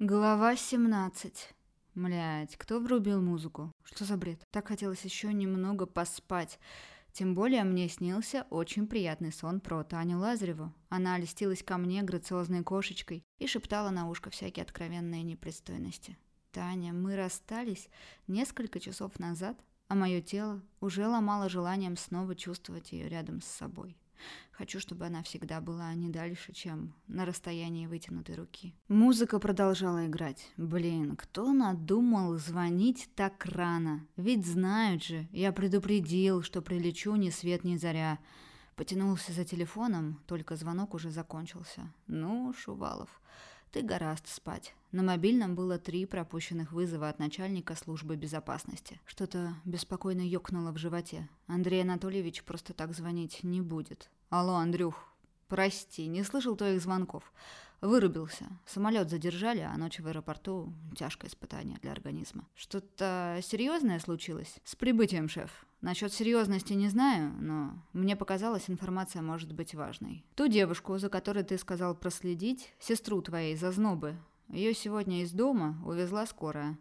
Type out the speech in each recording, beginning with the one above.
Глава 17. Млять, кто врубил музыку? Что за бред? Так хотелось еще немного поспать. Тем более мне снился очень приятный сон про Таню Лазареву. Она листилась ко мне грациозной кошечкой и шептала на ушко всякие откровенные непристойности. «Таня, мы расстались несколько часов назад, а мое тело уже ломало желанием снова чувствовать ее рядом с собой». Хочу, чтобы она всегда была не дальше, чем на расстоянии вытянутой руки. Музыка продолжала играть. Блин, кто надумал звонить так рано? Ведь знают же, я предупредил, что прилечу ни свет ни заря. Потянулся за телефоном, только звонок уже закончился. Ну, Шувалов, ты гораст спать. На мобильном было три пропущенных вызова от начальника службы безопасности. Что-то беспокойно ёкнуло в животе. Андрей Анатольевич просто так звонить не будет. Алло, Андрюх, прости, не слышал твоих звонков. Вырубился. Самолет задержали, а ночь в аэропорту – тяжкое испытание для организма. Что-то серьезное случилось? С прибытием, шеф. Насчет серьезности не знаю, но мне показалось, информация может быть важной. Ту девушку, за которой ты сказал проследить, сестру твоей зазнобы, ее сегодня из дома увезла скорая.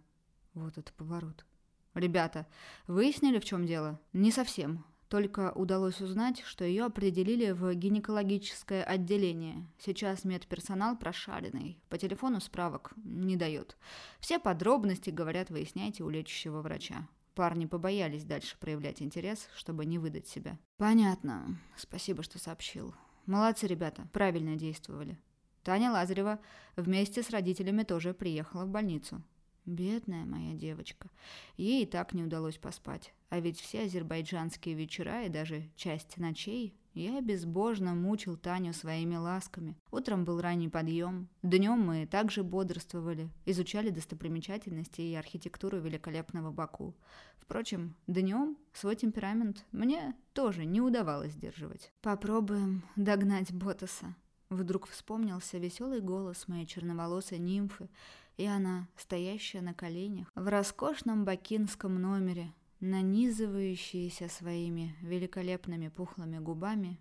Вот это поворот. Ребята, выяснили, в чем дело? Не совсем. Только удалось узнать, что ее определили в гинекологическое отделение. Сейчас медперсонал прошаренный. По телефону справок не дает. Все подробности, говорят, выясняйте у лечащего врача. Парни побоялись дальше проявлять интерес, чтобы не выдать себя. Понятно. Спасибо, что сообщил. Молодцы, ребята, правильно действовали. Таня Лазарева вместе с родителями тоже приехала в больницу. Бедная моя девочка. Ей и так не удалось поспать. А ведь все азербайджанские вечера и даже часть ночей я безбожно мучил Таню своими ласками. Утром был ранний подъем. Днем мы также бодрствовали, изучали достопримечательности и архитектуру великолепного Баку. Впрочем, днем свой темперамент мне тоже не удавалось сдерживать. Попробуем догнать Ботаса. Вдруг вспомнился веселый голос моей черноволосой нимфы, и она, стоящая на коленях, в роскошном бакинском номере, нанизывающаяся своими великолепными пухлыми губами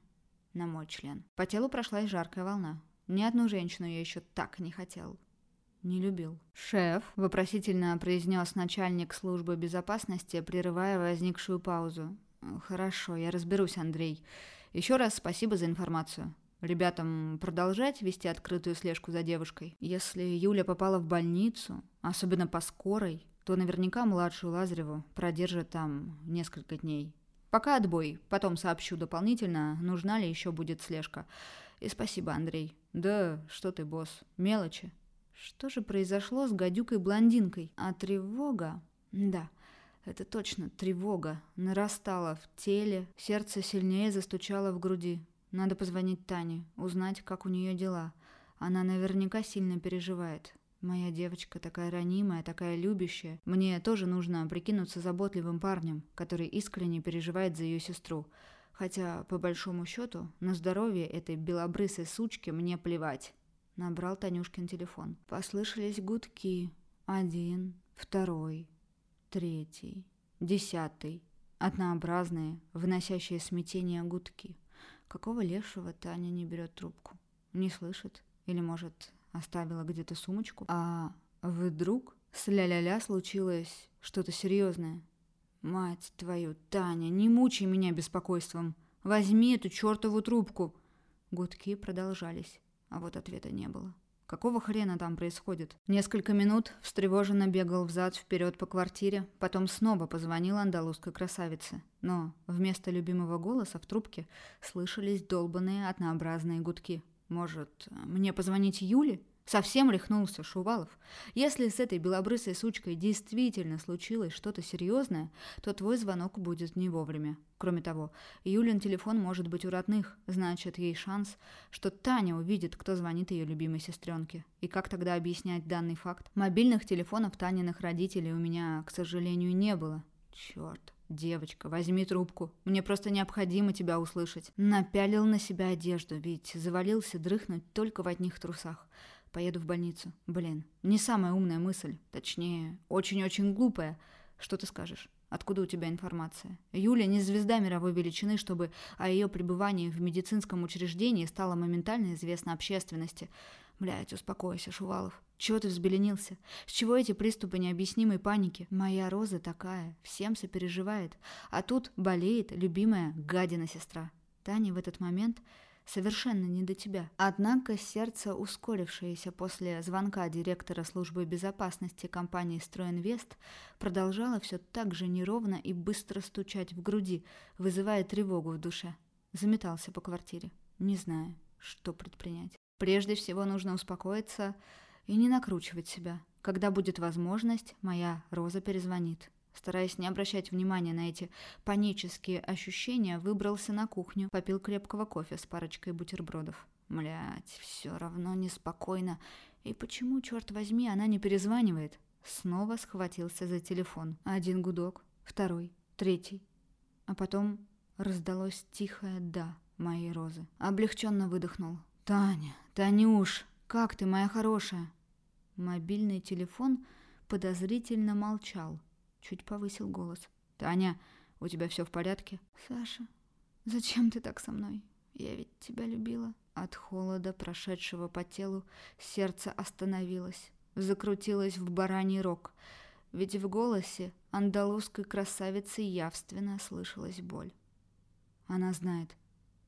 на мой член. По телу прошлась жаркая волна. Ни одну женщину я еще так не хотел. Не любил. «Шеф», — вопросительно произнес начальник службы безопасности, прерывая возникшую паузу. «Хорошо, я разберусь, Андрей. Еще раз спасибо за информацию» ребятам продолжать вести открытую слежку за девушкой. Если Юля попала в больницу, особенно по скорой, то наверняка младшую Лазареву продержат там несколько дней. Пока отбой, потом сообщу дополнительно, нужна ли еще будет слежка. И спасибо, Андрей. Да, что ты, босс, мелочи. Что же произошло с гадюкой-блондинкой? А тревога? Да, это точно тревога. Нарастала в теле, сердце сильнее застучало в груди. Надо позвонить Тане, узнать, как у нее дела. Она наверняка сильно переживает. Моя девочка такая ранимая, такая любящая. Мне тоже нужно прикинуться заботливым парнем, который искренне переживает за ее сестру. Хотя, по большому счету, на здоровье этой белобрысой сучки мне плевать. Набрал Танюшкин телефон. Послышались гудки. Один, второй, третий, десятый. Однообразные, вносящие смятение гудки. Какого лешего Таня не берет трубку? Не слышит? Или, может, оставила где-то сумочку? А вдруг с ля-ля-ля случилось что-то серьезное? Мать твою, Таня, не мучай меня беспокойством. Возьми эту чертову трубку. Гудки продолжались, а вот ответа не было. Какого хрена там происходит? Несколько минут встревоженно бегал взад-вперед по квартире, потом снова позвонил андалузской красавице. Но вместо любимого голоса в трубке слышались долбанные однообразные гудки. Может, мне позвонить Юле? Совсем рехнулся Шувалов. Если с этой белобрысой сучкой действительно случилось что-то серьезное, то твой звонок будет не вовремя. Кроме того, Юлин телефон может быть у родных, значит, ей шанс, что Таня увидит, кто звонит ее любимой сестренке. И как тогда объяснять данный факт? Мобильных телефонов Таниных родителей у меня, к сожалению, не было. Черт. «Девочка, возьми трубку. Мне просто необходимо тебя услышать». Напялил на себя одежду, ведь завалился дрыхнуть только в одних трусах. Поеду в больницу. Блин, не самая умная мысль. Точнее, очень-очень глупая. Что ты скажешь? Откуда у тебя информация? Юля не звезда мировой величины, чтобы о ее пребывании в медицинском учреждении стало моментально известно общественности. Блядь, успокойся, Шувалов. Чего ты взбеленился? С чего эти приступы необъяснимой паники? Моя Роза такая, всем сопереживает. А тут болеет любимая гадина-сестра. Таня в этот момент совершенно не до тебя. Однако сердце, ускорившееся после звонка директора службы безопасности компании «Стройинвест», продолжало все так же неровно и быстро стучать в груди, вызывая тревогу в душе. Заметался по квартире, не зная, что предпринять. Прежде всего нужно успокоиться и не накручивать себя. Когда будет возможность, моя Роза перезвонит. Стараясь не обращать внимания на эти панические ощущения, выбрался на кухню, попил крепкого кофе с парочкой бутербродов. Млять, все равно неспокойно. И почему, черт возьми, она не перезванивает? Снова схватился за телефон. Один гудок, второй, третий. А потом раздалось тихое «да» моей розы. Облегченно выдохнул. «Таня, Танюш, как ты, моя хорошая?» Мобильный телефон подозрительно молчал. Чуть повысил голос. «Таня, у тебя все в порядке?» «Саша, зачем ты так со мной? Я ведь тебя любила». От холода, прошедшего по телу, сердце остановилось, закрутилось в бараний рог. Ведь в голосе андалузской красавицы явственно слышалась боль. Она знает,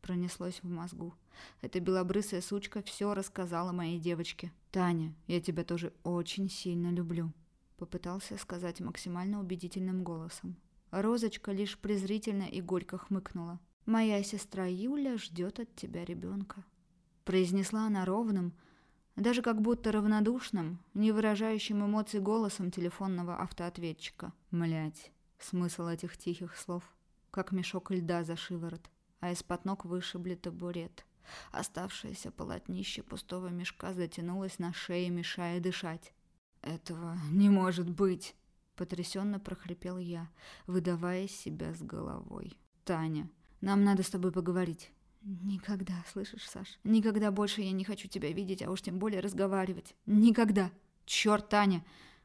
пронеслось в мозгу. Эта белобрысая сучка все рассказала моей девочке. «Таня, я тебя тоже очень сильно люблю», — попытался сказать максимально убедительным голосом. Розочка лишь презрительно и горько хмыкнула. «Моя сестра Юля ждет от тебя ребенка», — произнесла она ровным, даже как будто равнодушным, не выражающим эмоций голосом телефонного автоответчика. Млять, смысл этих тихих слов, как мешок льда за шиворот, а из-под ног вышибли табурет. Оставшееся полотнище пустого мешка затянулось на шее, мешая дышать. «Этого не может быть!» — потрясенно прохрипел я, выдавая себя с головой. «Таня, нам надо с тобой поговорить». «Никогда, слышишь, Саш? Никогда больше я не хочу тебя видеть, а уж тем более разговаривать. Никогда! Черт, Таня!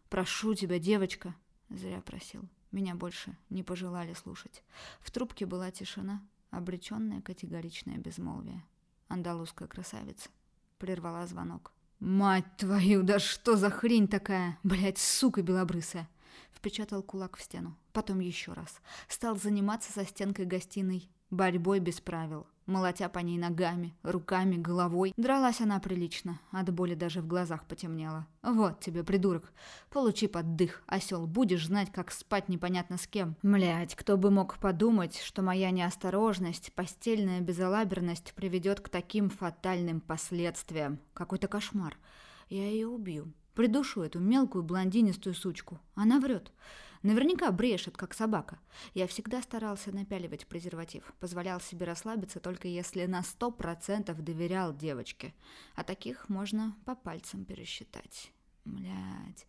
Прошу тебя, девочка!» Зря просил. Меня больше не пожелали слушать. В трубке была тишина, обреченное категоричное безмолвие андалузская красавица. Прервала звонок. «Мать твою, да что за хрень такая? Блять, сука белобрысая!» Впечатал кулак в стену. Потом еще раз. Стал заниматься со стенкой гостиной борьбой без правил молотя по ней ногами, руками, головой. Дралась она прилично, от боли даже в глазах потемнело. «Вот тебе, придурок, получи поддых, осел, будешь знать, как спать непонятно с кем». Млять, кто бы мог подумать, что моя неосторожность, постельная безалаберность приведет к таким фатальным последствиям. Какой-то кошмар. Я ее убью. Придушу эту мелкую блондинистую сучку. Она врет. Наверняка брешет, как собака. Я всегда старался напяливать презерватив. Позволял себе расслабиться только если на сто процентов доверял девочке. А таких можно по пальцам пересчитать. Блять.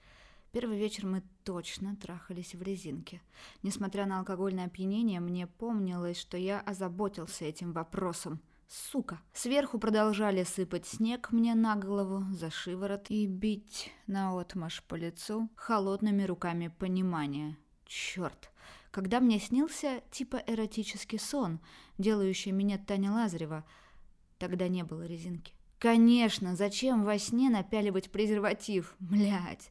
Первый вечер мы точно трахались в резинке. Несмотря на алкогольное опьянение, мне помнилось, что я озаботился этим вопросом – Сука. Сверху продолжали сыпать снег мне на голову, за шиворот и бить наотмашь по лицу холодными руками понимания. Черт. Когда мне снился типа эротический сон, делающий меня Таня Лазарева, тогда не было резинки. Конечно, зачем во сне напяливать презерватив? Млять.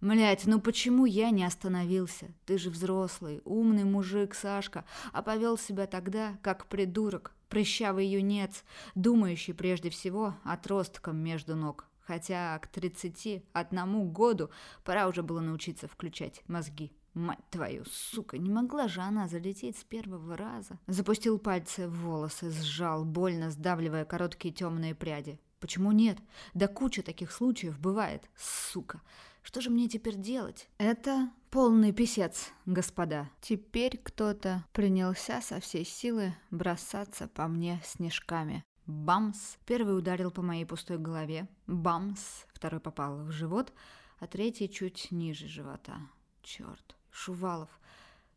Млять, ну почему я не остановился? Ты же взрослый, умный мужик, Сашка, а повел себя тогда, как придурок, прыщавый юнец, думающий прежде всего отростком между ног. Хотя к тридцати одному году пора уже было научиться включать мозги. Мать твою, сука, не могла же она залететь с первого раза. Запустил пальцы в волосы, сжал, больно сдавливая короткие темные пряди. Почему нет? Да куча таких случаев бывает, сука. Что же мне теперь делать? Это полный писец, господа. Теперь кто-то принялся со всей силы бросаться по мне снежками. Бамс! Первый ударил по моей пустой голове. Бамс! Второй попал в живот, а третий чуть ниже живота. Черт. Шувалов,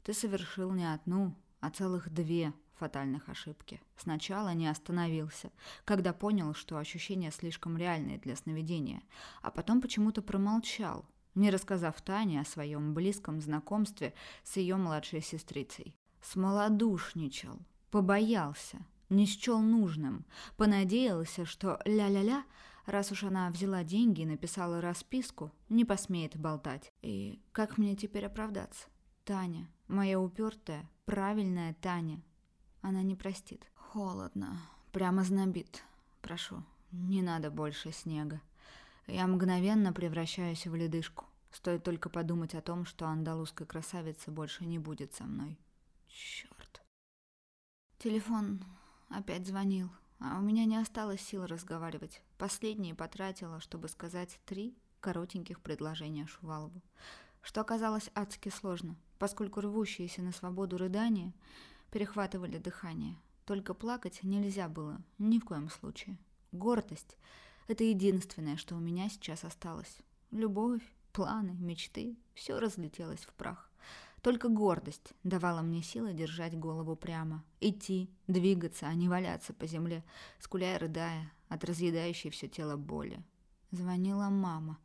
ты совершил не одну, а целых две фатальных ошибки. Сначала не остановился, когда понял, что ощущения слишком реальные для сновидения, а потом почему-то промолчал, не рассказав Тане о своем близком знакомстве с ее младшей сестрицей. Смолодушничал, побоялся, не счел нужным, понадеялся, что ля-ля-ля Раз уж она взяла деньги и написала расписку, не посмеет болтать. И как мне теперь оправдаться? Таня, моя упертая, правильная Таня. Она не простит. Холодно. Прямо знобит. Прошу, не надо больше снега. Я мгновенно превращаюсь в ледышку. Стоит только подумать о том, что андалузской красавицы больше не будет со мной. Черт. Телефон опять звонил. А у меня не осталось сил разговаривать. Последние потратила, чтобы сказать три коротеньких предложения Шувалову. Что оказалось адски сложно, поскольку рвущиеся на свободу рыдания перехватывали дыхание. Только плакать нельзя было, ни в коем случае. Гордость – это единственное, что у меня сейчас осталось. Любовь, планы, мечты – все разлетелось в прах. Только гордость давала мне силы держать голову прямо, идти, двигаться, а не валяться по земле, скуляя, рыдая от разъедающей все тело боли. Звонила мама.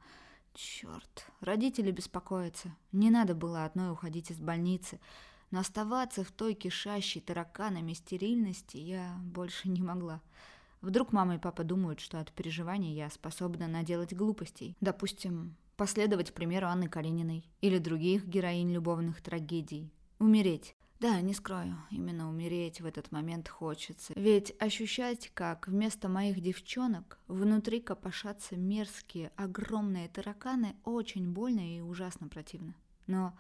Черт, родители беспокоятся. Не надо было одной уходить из больницы, но оставаться в той кишащей тараканами стерильности я больше не могла. Вдруг мама и папа думают, что от переживаний я способна наделать глупостей. Допустим, последовать примеру Анны Карениной или других героинь любовных трагедий. Умереть. Да, не скрою, именно умереть в этот момент хочется. Ведь ощущать, как вместо моих девчонок внутри копошатся мерзкие, огромные тараканы, очень больно и ужасно противно. Но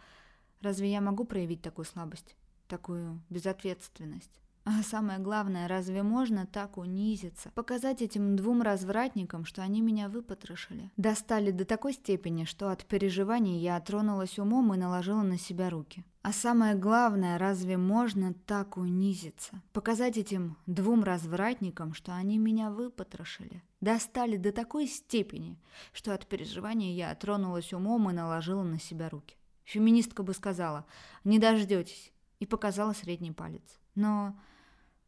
разве я могу проявить такую слабость, такую безответственность? А самое главное, разве можно так унизиться? Показать этим двум развратникам, что они меня выпотрошили. Достали до такой степени, что от переживаний я тронулась умом и наложила на себя руки. А самое главное, разве можно так унизиться? Показать этим двум развратникам, что они меня выпотрошили. Достали до такой степени, что от переживания я тронулась умом и наложила на себя руки. Феминистка бы сказала «не дождетесь» и показала средний палец. Но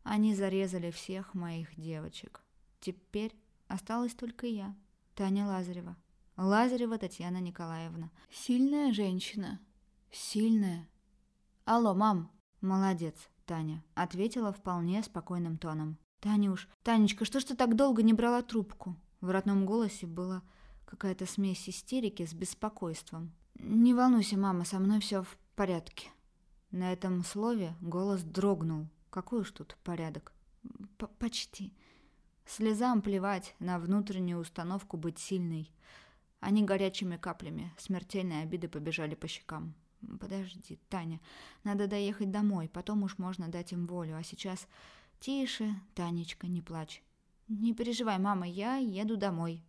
они зарезали всех моих девочек. Теперь осталась только я, Таня Лазарева. Лазарева Татьяна Николаевна. Сильная женщина. Сильная. Алло, мам. Молодец, Таня. Ответила вполне спокойным тоном. Танюш, Танечка, что ж ты так долго не брала трубку? В родном голосе была какая-то смесь истерики с беспокойством. Не волнуйся, мама, со мной все в порядке. На этом слове голос дрогнул, какой уж тут порядок? П Почти. Слезам плевать на внутреннюю установку быть сильной. Они горячими каплями, смертельные обиды побежали по щекам. Подожди, Таня, надо доехать домой, потом уж можно дать им волю. А сейчас тише, Танечка, не плачь. Не переживай, мама, я еду домой.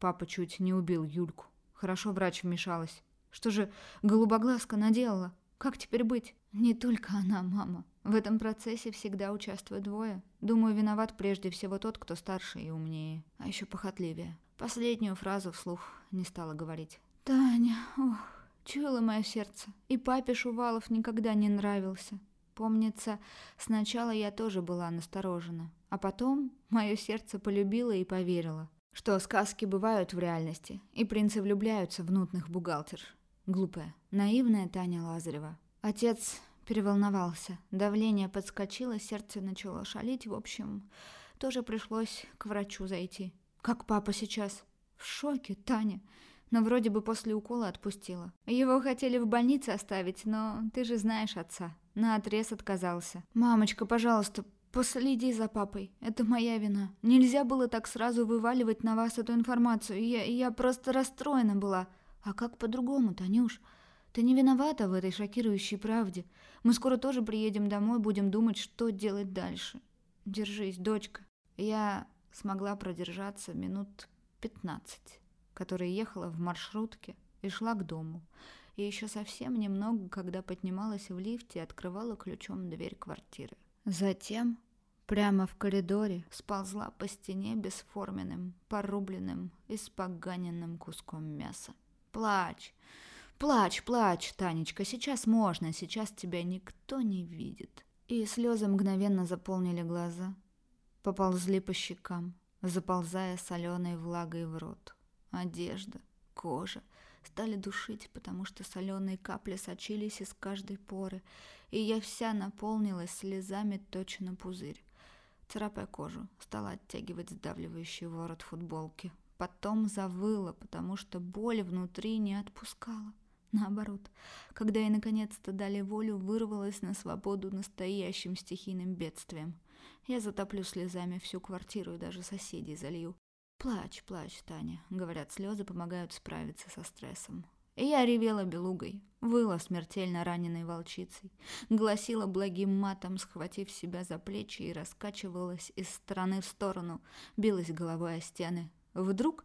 Папа чуть не убил Юльку. Хорошо врач вмешалась. Что же голубоглазка наделала? Как теперь быть? Не только она, мама. В этом процессе всегда участвуют двое. Думаю, виноват прежде всего тот, кто старше и умнее, а еще похотливее. Последнюю фразу вслух не стала говорить. «Таня, ох, чуяло мое сердце. И папе Шувалов никогда не нравился. Помнится, сначала я тоже была насторожена, а потом мое сердце полюбило и поверило, что сказки бывают в реальности, и принцы влюбляются в нутных бухгалтер. Глупая, наивная Таня Лазарева. Отец переволновался. Давление подскочило, сердце начало шалить. В общем, тоже пришлось к врачу зайти. Как папа сейчас? В шоке, Таня. Но вроде бы после укола отпустила. Его хотели в больнице оставить, но ты же знаешь отца. На отрез отказался. «Мамочка, пожалуйста, последи за папой. Это моя вина. Нельзя было так сразу вываливать на вас эту информацию. Я, я просто расстроена была. А как по-другому, Танюш? Ты не виновата в этой шокирующей правде. Мы скоро тоже приедем домой, будем думать, что делать дальше. Держись, дочка. Я смогла продержаться минут пятнадцать, которые ехала в маршрутке и шла к дому. И еще совсем немного, когда поднималась в лифте и открывала ключом дверь квартиры. Затем Прямо в коридоре сползла по стене бесформенным, порубленным и споганенным куском мяса. Плачь. Плачь, плачь, Танечка, сейчас можно, сейчас тебя никто не видит. И слезы мгновенно заполнили глаза, поползли по щекам, заползая соленой влагой в рот. Одежда, кожа стали душить, потому что соленые капли сочились из каждой поры, и я вся наполнилась слезами точно пузырь. царапая кожу, стала оттягивать сдавливающий ворот футболки. Потом завыла, потому что боль внутри не отпускала. Наоборот, когда ей наконец-то дали волю, вырвалась на свободу настоящим стихийным бедствием. Я затоплю слезами всю квартиру и даже соседей залью. Плачь, плачь, Таня. Говорят, слезы помогают справиться со стрессом. И я ревела белугой, выла смертельно раненой волчицей, гласила благим матом, схватив себя за плечи и раскачивалась из стороны в сторону, билась головой о стены. Вдруг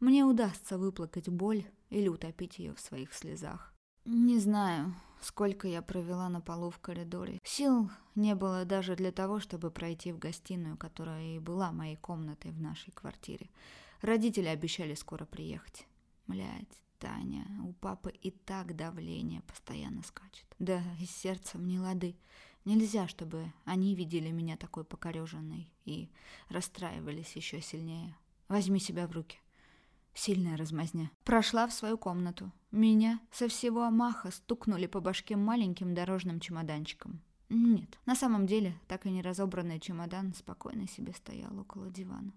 мне удастся выплакать боль или утопить ее в своих слезах. Не знаю, сколько я провела на полу в коридоре. Сил не было даже для того, чтобы пройти в гостиную, которая и была моей комнатой в нашей квартире. Родители обещали скоро приехать. Блядь, Таня, у папы и так давление постоянно скачет. Да, и сердцем не лады. Нельзя, чтобы они видели меня такой покореженной и расстраивались еще сильнее. Возьми себя в руки. Сильная размазня. Прошла в свою комнату. Меня со всего маха стукнули по башке маленьким дорожным чемоданчиком. Нет, на самом деле, так и не разобранный чемодан спокойно себе стоял около дивана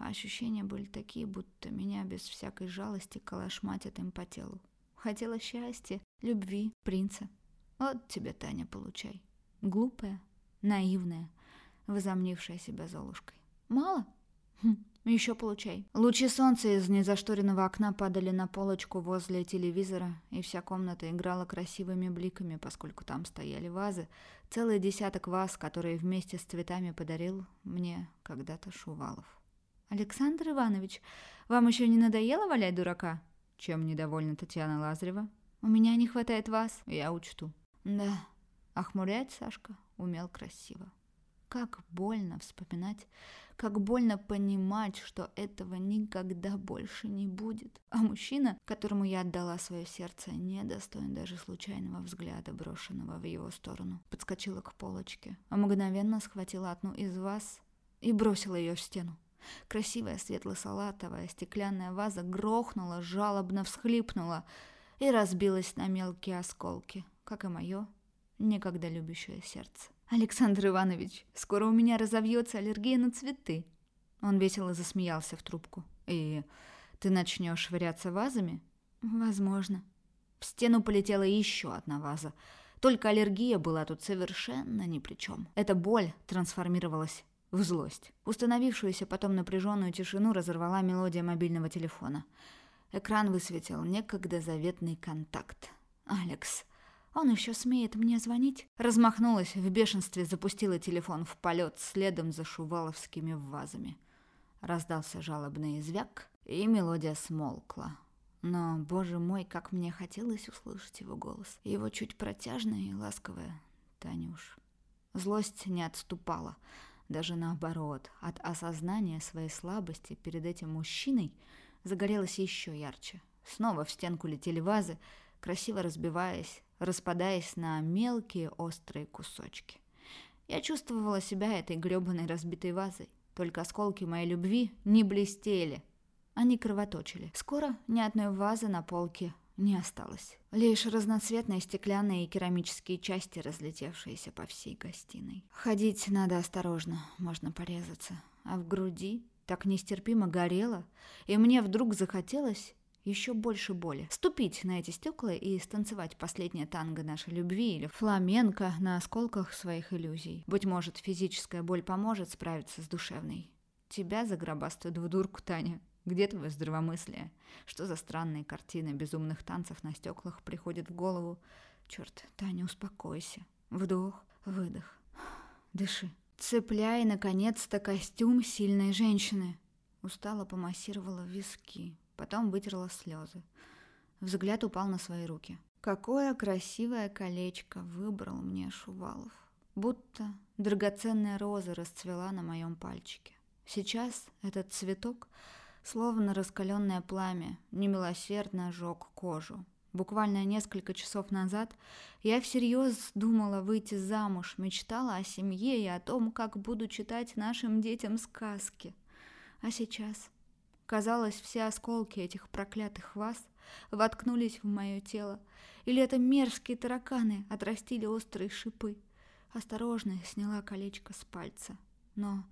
а ощущения были такие, будто меня без всякой жалости калашматят им по телу. Хотела счастья, любви, принца. Вот тебе, Таня, получай. Глупая, наивная, возомнившая себя Золушкой. Мало? Хм, еще получай. Лучи солнца из незашторенного окна падали на полочку возле телевизора, и вся комната играла красивыми бликами, поскольку там стояли вазы, целый десяток ваз, которые вместе с цветами подарил мне когда-то Шувалов. «Александр Иванович, вам еще не надоело валять дурака?» Чем недовольна Татьяна Лазарева? «У меня не хватает вас, я учту». «Да, охмурять Сашка умел красиво. Как больно вспоминать, как больно понимать, что этого никогда больше не будет. А мужчина, которому я отдала свое сердце, не достоин даже случайного взгляда, брошенного в его сторону. Подскочила к полочке, а мгновенно схватила одну из вас и бросила ее в стену. Красивая светло-салатовая стеклянная ваза грохнула, жалобно всхлипнула и разбилась на мелкие осколки, как и мое никогда любящее сердце. «Александр Иванович, скоро у меня разовьется аллергия на цветы». Он весело засмеялся в трубку. «И ты начнешь швыряться вазами?» «Возможно». В стену полетела еще одна ваза. Только аллергия была тут совершенно ни при чем. Эта боль трансформировалась в злость. Установившуюся потом напряженную тишину разорвала мелодия мобильного телефона. Экран высветил некогда заветный контакт. «Алекс, он еще смеет мне звонить?» Размахнулась, в бешенстве запустила телефон в полет следом за шуваловскими вазами. Раздался жалобный звяк, и мелодия смолкла. Но, боже мой, как мне хотелось услышать его голос. Его чуть протяжное и ласковое «Танюш». Злость не отступала. Даже наоборот, от осознания своей слабости перед этим мужчиной загорелось еще ярче. Снова в стенку летели вазы, красиво разбиваясь, распадаясь на мелкие острые кусочки. Я чувствовала себя этой грёбаной разбитой вазой. Только осколки моей любви не блестели, они кровоточили. Скоро ни одной вазы на полке не осталось. Лишь разноцветные стеклянные и керамические части, разлетевшиеся по всей гостиной. Ходить надо осторожно, можно порезаться. А в груди так нестерпимо горело, и мне вдруг захотелось еще больше боли. Ступить на эти стекла и станцевать последнее танго нашей любви или фламенко на осколках своих иллюзий. Быть может, физическая боль поможет справиться с душевной. Тебя загробастают в дурку, Таня. Где твое здравомыслие? Что за странные картины безумных танцев на стеклах приходят в голову? Черт, Таня, успокойся. Вдох, выдох. Дыши. Цепляй, наконец-то, костюм сильной женщины. Устало помассировала виски, потом вытерла слезы. Взгляд упал на свои руки. Какое красивое колечко выбрал мне Шувалов. Будто драгоценная роза расцвела на моем пальчике. Сейчас этот цветок словно раскаленное пламя, немилосердно жег кожу. Буквально несколько часов назад я всерьез думала выйти замуж, мечтала о семье и о том, как буду читать нашим детям сказки. А сейчас, казалось, все осколки этих проклятых вас воткнулись в мое тело, или это мерзкие тараканы отрастили острые шипы. Осторожно сняла колечко с пальца. но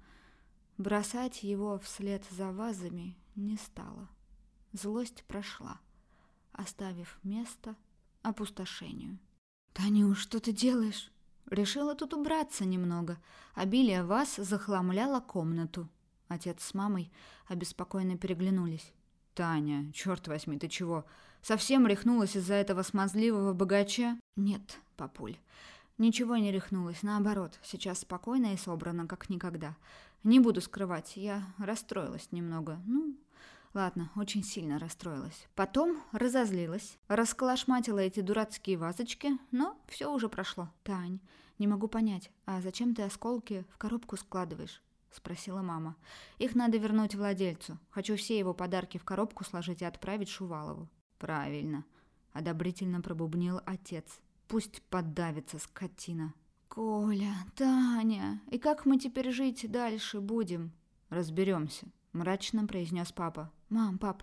бросать его вслед за вазами не стала. Злость прошла, оставив место опустошению. «Танюш, что ты делаешь?» Решила тут убраться немного. Обилие вас захламляло комнату. Отец с мамой обеспокоенно переглянулись. «Таня, черт возьми, ты чего? Совсем рехнулась из-за этого смазливого богача?» «Нет, папуль, ничего не рехнулась. Наоборот, сейчас спокойно и собрано, как никогда. Не буду скрывать, я расстроилась немного. Ну, Ладно, очень сильно расстроилась. Потом разозлилась, расколошматила эти дурацкие вазочки, но все уже прошло. Тань, не могу понять, а зачем ты осколки в коробку складываешь? Спросила мама. Их надо вернуть владельцу. Хочу все его подарки в коробку сложить и отправить Шувалову. Правильно. Одобрительно пробубнил отец. Пусть поддавится скотина. Коля, Таня, и как мы теперь жить дальше будем? Разберемся, мрачно произнес папа. «Мам, пап,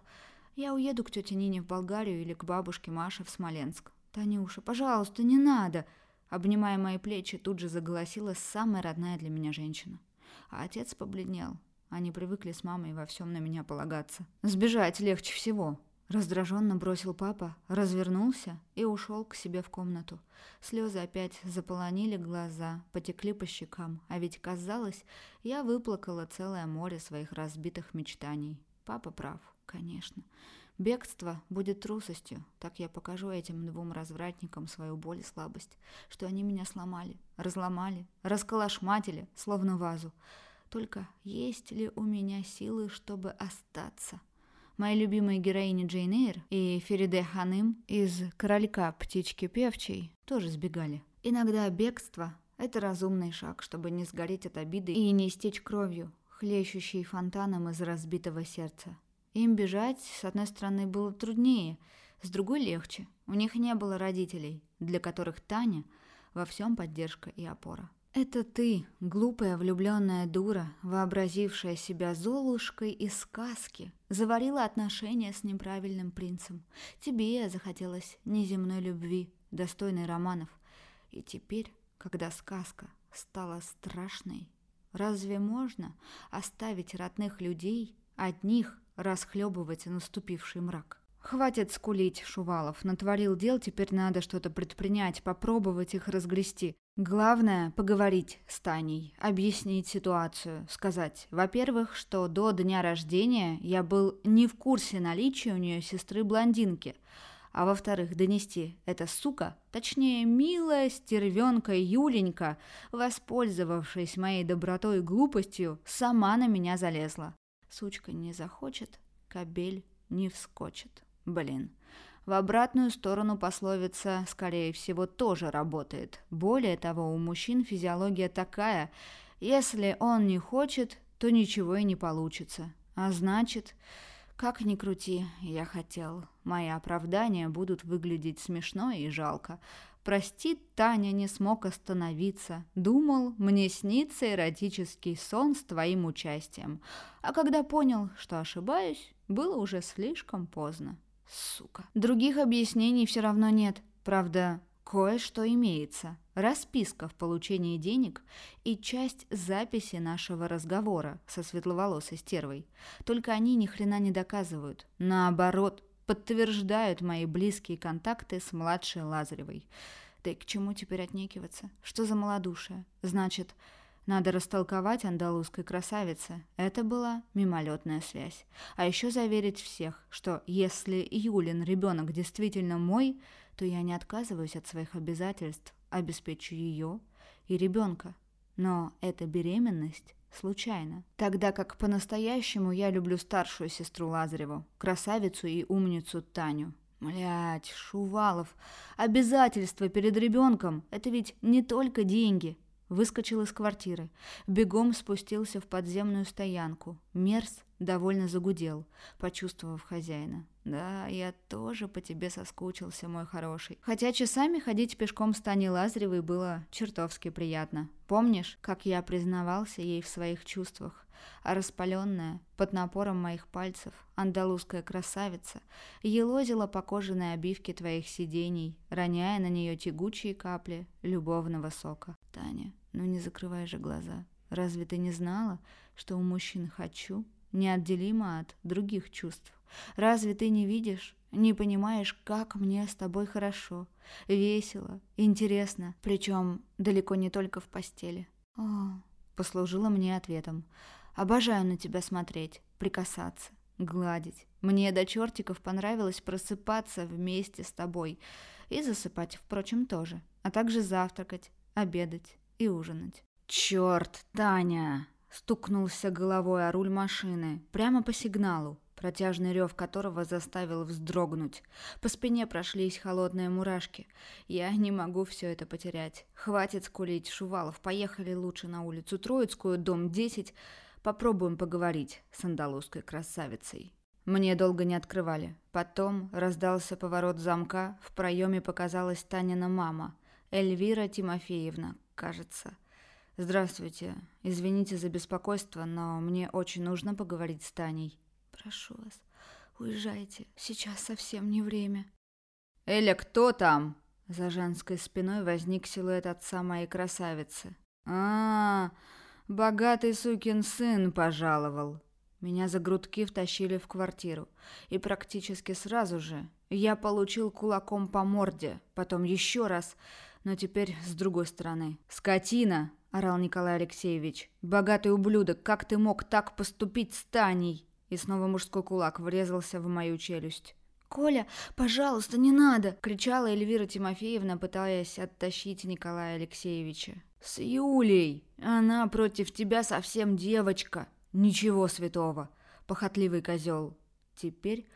я уеду к тете Нине в Болгарию или к бабушке Маше в Смоленск. Танюша, пожалуйста, не надо!» Обнимая мои плечи, тут же заголосила самая родная для меня женщина. А отец побледнел. Они привыкли с мамой во всем на меня полагаться. «Сбежать легче всего!» Раздраженно бросил папа, развернулся и ушел к себе в комнату. Слезы опять заполонили глаза, потекли по щекам, а ведь казалось, я выплакала целое море своих разбитых мечтаний. Папа прав, конечно. Бегство будет трусостью, так я покажу этим двум развратникам свою боль и слабость, что они меня сломали, разломали, расколошматили, словно вазу. Только есть ли у меня силы, чтобы остаться? Мои любимые героини Джейн Эйр и Фериде Ханым из «Королька птички певчей» тоже сбегали. Иногда бегство – это разумный шаг, чтобы не сгореть от обиды и не истечь кровью, хлещущей фонтаном из разбитого сердца. Им бежать, с одной стороны, было труднее, с другой легче. У них не было родителей, для которых Таня во всем поддержка и опора. Это ты, глупая влюбленная дура, вообразившая себя Золушкой из сказки, заварила отношения с неправильным принцем. Тебе захотелось неземной любви, достойной романов. И теперь, когда сказка стала страшной, Разве можно оставить родных людей одних расхлебывать наступивший мрак? Хватит скулить, Шувалов. Натворил дел, теперь надо что-то предпринять, попробовать их разгрести. Главное – поговорить с Таней, объяснить ситуацию, сказать, во-первых, что до дня рождения я был не в курсе наличия у нее сестры-блондинки – а во-вторых, донести эта сука, точнее, милая стервенка Юленька, воспользовавшись моей добротой и глупостью, сама на меня залезла. Сучка не захочет, кобель не вскочит. Блин. В обратную сторону пословица, скорее всего, тоже работает. Более того, у мужчин физиология такая, если он не хочет, то ничего и не получится. А значит... Как ни крути, я хотел. Мои оправдания будут выглядеть смешно и жалко. Прости, Таня не смог остановиться. Думал, мне снится эротический сон с твоим участием. А когда понял, что ошибаюсь, было уже слишком поздно. Сука. Других объяснений все равно нет. Правда, Кое-что имеется. Расписка в получении денег и часть записи нашего разговора со светловолосой стервой. Только они ни хрена не доказывают. Наоборот, подтверждают мои близкие контакты с младшей Лазаревой. Да и к чему теперь отнекиваться? Что за малодушие? Значит, надо растолковать андалузской красавице. Это была мимолетная связь. А еще заверить всех, что если Юлин ребенок действительно мой, то я не отказываюсь от своих обязательств, обеспечу ее и ребенка. Но эта беременность случайно. Тогда как по-настоящему я люблю старшую сестру Лазареву, красавицу и умницу Таню. Блять, Шувалов, обязательства перед ребенком – это ведь не только деньги. Выскочил из квартиры, бегом спустился в подземную стоянку. Мерз довольно загудел, почувствовав хозяина. «Да, я тоже по тебе соскучился, мой хороший». Хотя часами ходить пешком с Таней Лазаревой было чертовски приятно. Помнишь, как я признавался ей в своих чувствах? А распаленная, под напором моих пальцев, андалузская красавица елозила по кожаной обивке твоих сидений, роняя на нее тягучие капли любовного сока. Таня, ну не закрывай же глаза. Разве ты не знала, что у мужчин «хочу» неотделимо от других чувств? Разве ты не видишь, не понимаешь, как мне с тобой хорошо, весело, интересно, причем далеко не только в постели? О, послужила мне ответом. Обожаю на тебя смотреть, прикасаться, гладить. Мне до чертиков понравилось просыпаться вместе с тобой и засыпать, впрочем, тоже, а также завтракать, обедать и ужинать. «Черт, Таня!» — стукнулся головой о руль машины, прямо по сигналу, протяжный рев которого заставил вздрогнуть. По спине прошлись холодные мурашки. Я не могу все это потерять. Хватит скулить, Шувалов, поехали лучше на улицу Троицкую, дом 10. Попробуем поговорить с андалузской красавицей. Мне долго не открывали. Потом раздался поворот замка, в проеме показалась Танина мама, Эльвира Тимофеевна, кажется. «Здравствуйте. Извините за беспокойство, но мне очень нужно поговорить с Таней». «Прошу вас, уезжайте. Сейчас совсем не время». «Эля, кто там?» За женской спиной возник силуэт отца моей красавицы. а, -а, -а богатый сукин сын пожаловал». Меня за грудки втащили в квартиру. И практически сразу же я получил кулаком по морде, потом еще раз, но теперь с другой стороны. «Скотина!» – орал Николай Алексеевич. «Богатый ублюдок, как ты мог так поступить с Таней?» И снова мужской кулак врезался в мою челюсть. «Коля, пожалуйста, не надо!» – кричала Эльвира Тимофеевна, пытаясь оттащить Николая Алексеевича. «С Юлей! Она против тебя совсем девочка!» «Ничего святого!» – похотливый козел. Теперь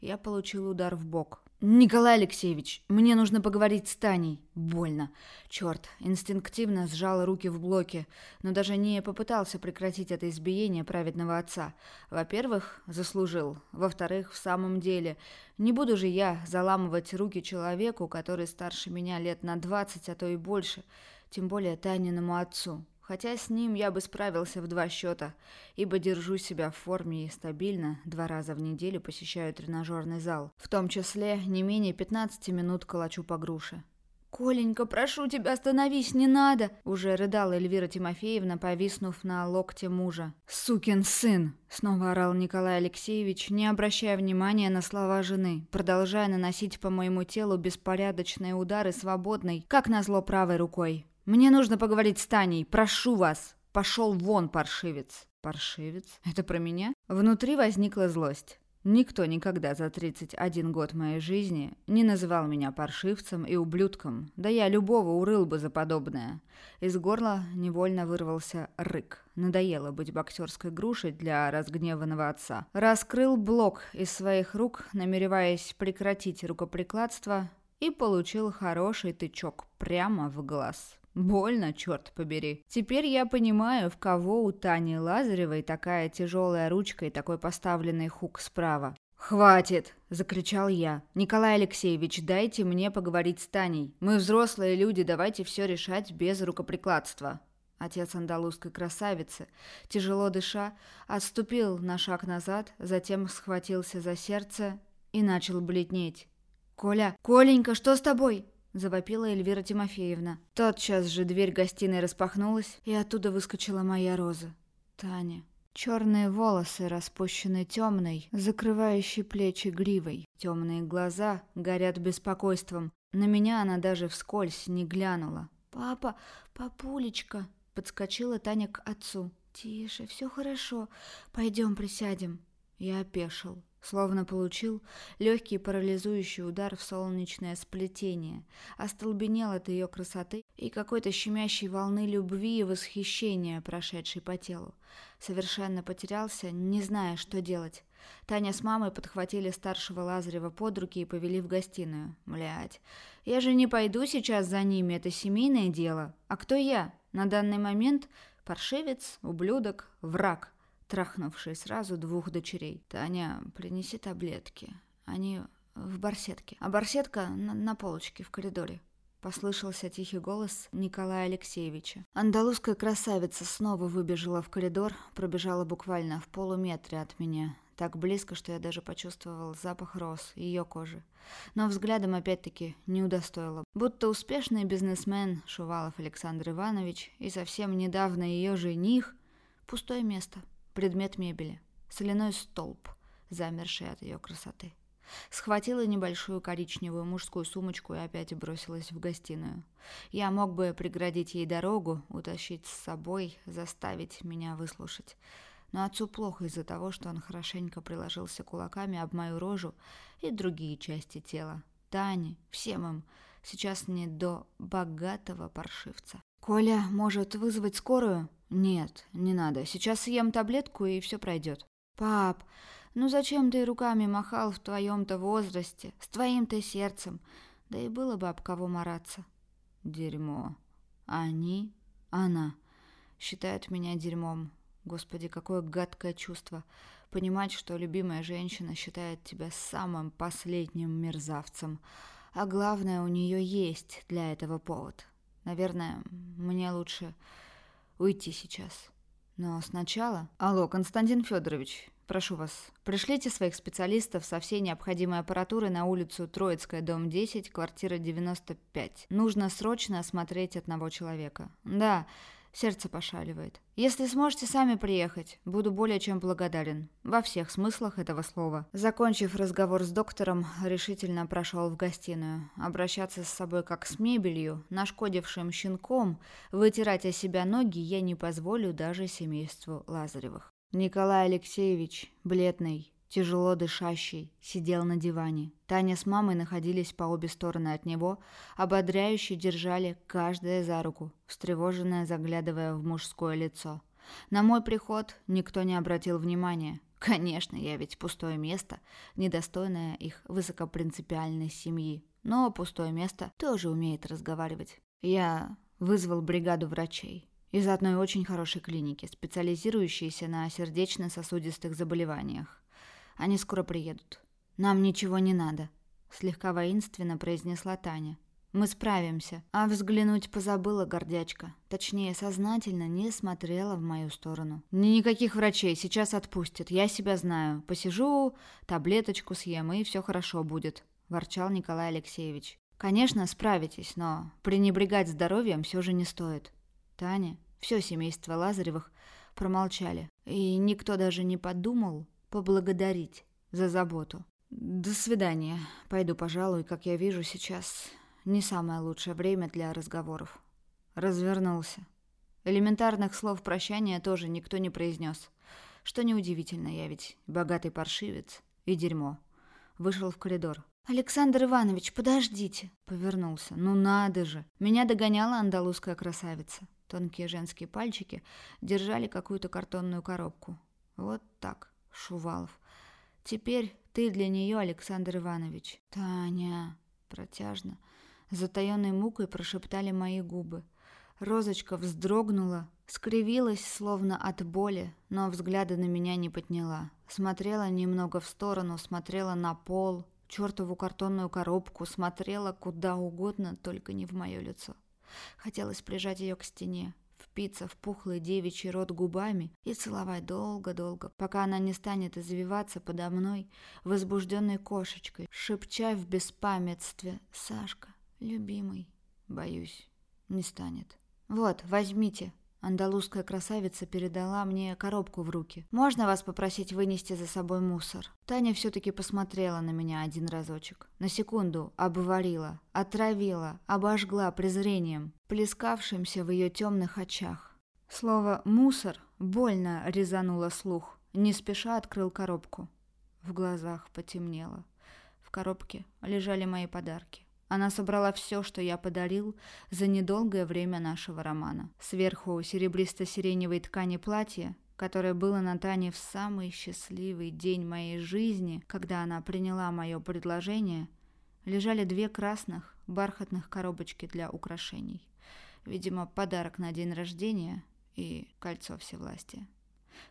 я получил удар в бок. «Николай Алексеевич, мне нужно поговорить с Таней. Больно. Черт, инстинктивно сжал руки в блоке, но даже не попытался прекратить это избиение праведного отца. Во-первых, заслужил. Во-вторых, в самом деле, не буду же я заламывать руки человеку, который старше меня лет на двадцать, а то и больше, тем более Таниному отцу. Хотя с ним я бы справился в два счета, ибо держу себя в форме и стабильно, два раза в неделю посещаю тренажерный зал. В том числе не менее 15 минут калачу по груше. «Коленька, прошу тебя, остановись, не надо!» Уже рыдала Эльвира Тимофеевна, повиснув на локте мужа. «Сукин сын!» Снова орал Николай Алексеевич, не обращая внимания на слова жены, продолжая наносить по моему телу беспорядочные удары свободной, как назло правой рукой. «Мне нужно поговорить с Таней. Прошу вас. Пошел вон, паршивец». «Паршивец? Это про меня?» Внутри возникла злость. Никто никогда за 31 год моей жизни не называл меня паршивцем и ублюдком, да я любого урыл бы за подобное. Из горла невольно вырвался рык. Надоело быть боксерской грушей для разгневанного отца. Раскрыл блок из своих рук, намереваясь прекратить рукоприкладство, и получил хороший тычок прямо в глаз. Больно, черт побери. Теперь я понимаю, в кого у Тани Лазаревой такая тяжелая ручка и такой поставленный хук справа. «Хватит!» – закричал я. «Николай Алексеевич, дайте мне поговорить с Таней. Мы взрослые люди, давайте все решать без рукоприкладства». Отец андалузской красавицы, тяжело дыша, отступил на шаг назад, затем схватился за сердце и начал бледнеть. «Коля! Коленька, что с тобой?» Завопила Эльвира Тимофеевна. Тотчас же дверь гостиной распахнулась, и оттуда выскочила моя роза. Таня. Черные волосы, распущенные темной, закрывающей плечи гривой. Темные глаза горят беспокойством. На меня она даже вскользь не глянула. «Папа, папулечка!» Подскочила Таня к отцу. «Тише, все хорошо. Пойдем присядем». Я опешил словно получил легкий парализующий удар в солнечное сплетение, остолбенел от ее красоты и какой-то щемящей волны любви и восхищения, прошедшей по телу. Совершенно потерялся, не зная, что делать. Таня с мамой подхватили старшего Лазарева под руки и повели в гостиную. Млять, я же не пойду сейчас за ними, это семейное дело. А кто я? На данный момент паршивец, ублюдок, враг трахнувший сразу двух дочерей. «Таня, принеси таблетки. Они в барсетке. А барсетка на, на полочке в коридоре». Послышался тихий голос Николая Алексеевича. Андалузская красавица снова выбежала в коридор, пробежала буквально в полуметре от меня. Так близко, что я даже почувствовал запах роз, ее кожи. Но взглядом опять-таки не удостоило. Будто успешный бизнесмен Шувалов Александр Иванович и совсем недавно ее жених – пустое место, предмет мебели, соляной столб, замерший от ее красоты. Схватила небольшую коричневую мужскую сумочку и опять бросилась в гостиную. Я мог бы преградить ей дорогу, утащить с собой, заставить меня выслушать. Но отцу плохо из-за того, что он хорошенько приложился кулаками об мою рожу и другие части тела. Тане, всем им. Сейчас не до богатого паршивца. «Коля, может вызвать скорую?» «Нет, не надо. Сейчас съем таблетку, и все пройдет». «Пап, ну зачем ты руками махал в твоем-то возрасте, с твоим-то сердцем? Да и было бы об кого мараться». «Дерьмо. Они, она, считают меня дерьмом. Господи, какое гадкое чувство. Понимать, что любимая женщина считает тебя самым последним мерзавцем. А главное, у нее есть для этого повод. Наверное, мне лучше уйти сейчас. Но сначала... Алло, Константин Федорович, прошу вас, пришлите своих специалистов со всей необходимой аппаратурой на улицу Троицкая, дом 10, квартира 95. Нужно срочно осмотреть одного человека. Да, Сердце пошаливает. Если сможете сами приехать, буду более чем благодарен. Во всех смыслах этого слова. Закончив разговор с доктором, решительно прошел в гостиную. Обращаться с собой как с мебелью, нашкодившим щенком, вытирать о себя ноги я не позволю даже семейству Лазаревых. Николай Алексеевич, бледный, тяжело дышащий, сидел на диване. Таня с мамой находились по обе стороны от него, ободряюще держали каждая за руку, встревоженная заглядывая в мужское лицо. На мой приход никто не обратил внимания. Конечно, я ведь пустое место, недостойное их высокопринципиальной семьи. Но пустое место тоже умеет разговаривать. Я вызвал бригаду врачей из одной очень хорошей клиники, специализирующейся на сердечно-сосудистых заболеваниях. Они скоро приедут. Нам ничего не надо», — слегка воинственно произнесла Таня. «Мы справимся». А взглянуть позабыла гордячка. Точнее, сознательно не смотрела в мою сторону. «Никаких врачей, сейчас отпустят. Я себя знаю. Посижу, таблеточку съем, и все хорошо будет», — ворчал Николай Алексеевич. «Конечно, справитесь, но пренебрегать здоровьем все же не стоит». Таня, все семейство Лазаревых промолчали, и никто даже не подумал поблагодарить за заботу. До свидания. Пойду, пожалуй, как я вижу сейчас, не самое лучшее время для разговоров. Развернулся. Элементарных слов прощания тоже никто не произнес. Что неудивительно, я ведь богатый паршивец и дерьмо. Вышел в коридор. «Александр Иванович, подождите!» Повернулся. «Ну надо же!» Меня догоняла андалузская красавица. Тонкие женские пальчики держали какую-то картонную коробку. Вот так. Шувалов. «Теперь ты для нее, Александр Иванович». «Таня!» Протяжно. Затаенной мукой прошептали мои губы. Розочка вздрогнула, скривилась, словно от боли, но взгляда на меня не подняла. Смотрела немного в сторону, смотрела на пол, чертову картонную коробку, смотрела куда угодно, только не в мое лицо. Хотелось прижать ее к стене, впиться в пухлый девичий рот губами и целовать долго-долго, пока она не станет извиваться подо мной возбужденной кошечкой, шепча в беспамятстве «Сашка, любимый». Боюсь, не станет. «Вот, возьмите», Андалузская красавица передала мне коробку в руки. «Можно вас попросить вынести за собой мусор?» Таня все-таки посмотрела на меня один разочек. На секунду обварила, отравила, обожгла презрением, плескавшимся в ее темных очах. Слово «мусор» больно резануло слух. Не спеша открыл коробку. В глазах потемнело. В коробке лежали мои подарки. Она собрала все, что я подарил за недолгое время нашего романа. Сверху серебристо-сиреневой ткани платья, которое было на Тане в самый счастливый день моей жизни, когда она приняла мое предложение, лежали две красных бархатных коробочки для украшений. Видимо, подарок на день рождения и кольцо всевластия.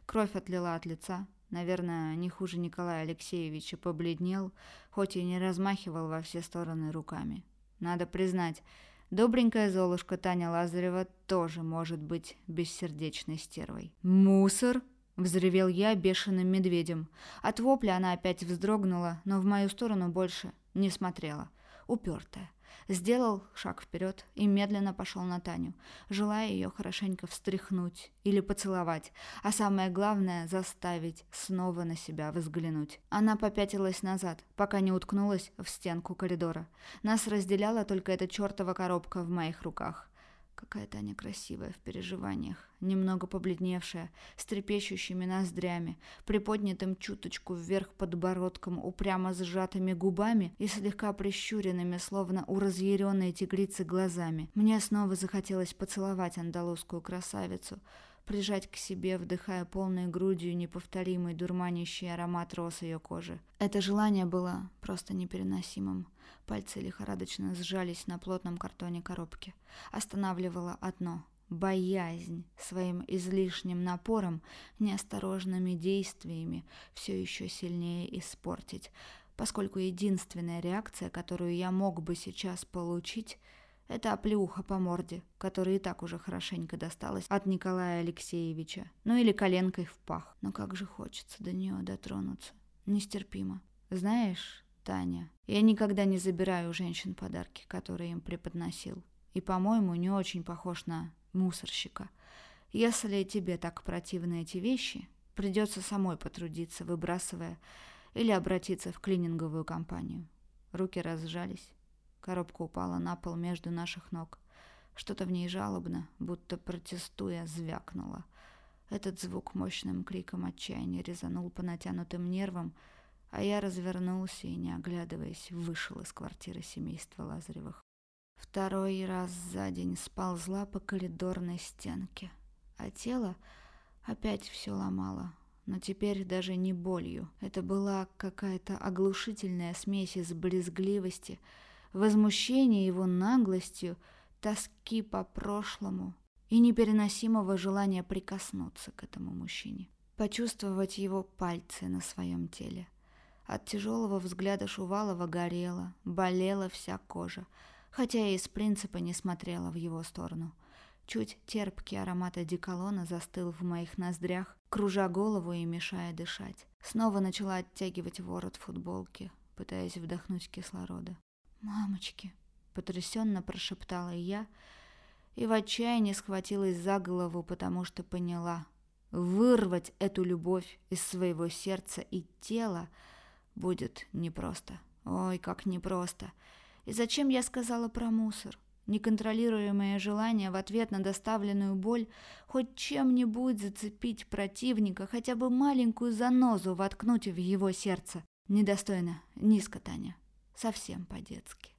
Кровь отлила от лица, Наверное, не хуже Николая Алексеевича побледнел, хоть и не размахивал во все стороны руками. Надо признать, добренькая Золушка Таня Лазарева тоже может быть бессердечной стервой. «Мусор?» Взревел я бешеным медведем. От вопля она опять вздрогнула, но в мою сторону больше не смотрела. Упертая. Сделал шаг вперед и медленно пошел на Таню, желая ее хорошенько встряхнуть или поцеловать, а самое главное – заставить снова на себя взглянуть. Она попятилась назад, пока не уткнулась в стенку коридора. Нас разделяла только эта чертова коробка в моих руках. Какая Таня красивая в переживаниях, немного побледневшая, с трепещущими ноздрями, приподнятым чуточку вверх подбородком, упрямо сжатыми губами и слегка прищуренными, словно у разъяренной тигрицы глазами. Мне снова захотелось поцеловать андалузскую красавицу, прижать к себе, вдыхая полной грудью неповторимый дурманящий аромат роз ее кожи. Это желание было просто непереносимым. Пальцы лихорадочно сжались на плотном картоне коробки. Останавливало одно — боязнь своим излишним напором, неосторожными действиями все еще сильнее испортить, поскольку единственная реакция, которую я мог бы сейчас получить — это оплеуха по морде, которая и так уже хорошенько досталась от Николая Алексеевича. Ну или коленкой в пах. Но как же хочется до нее дотронуться. Нестерпимо. Знаешь, Таня, я никогда не забираю у женщин подарки, которые им преподносил. И, по-моему, не очень похож на мусорщика. Если тебе так противны эти вещи, придется самой потрудиться, выбрасывая, или обратиться в клининговую компанию. Руки разжались. Коробка упала на пол между наших ног. Что-то в ней жалобно, будто протестуя, звякнуло. Этот звук мощным криком отчаяния резанул по натянутым нервам, а я развернулся и, не оглядываясь, вышел из квартиры семейства Лазаревых. Второй раз за день сползла по коридорной стенке, а тело опять все ломало, но теперь даже не болью. Это была какая-то оглушительная смесь из брезгливости, возмущения его наглостью, тоски по прошлому и непереносимого желания прикоснуться к этому мужчине, почувствовать его пальцы на своем теле. От тяжелого взгляда Шувалова горела, болела вся кожа, хотя я из принципа не смотрела в его сторону. Чуть терпкий аромат одеколона застыл в моих ноздрях, кружа голову и мешая дышать. Снова начала оттягивать ворот футболки, пытаясь вдохнуть кислорода. «Мамочки!» — потрясенно прошептала я и в отчаянии схватилась за голову, потому что поняла. Вырвать эту любовь из своего сердца и тела будет непросто. Ой, как непросто. И зачем я сказала про мусор? Неконтролируемое желание в ответ на доставленную боль хоть чем-нибудь зацепить противника, хотя бы маленькую занозу воткнуть в его сердце. Недостойно, низко, Таня совсем по-детски.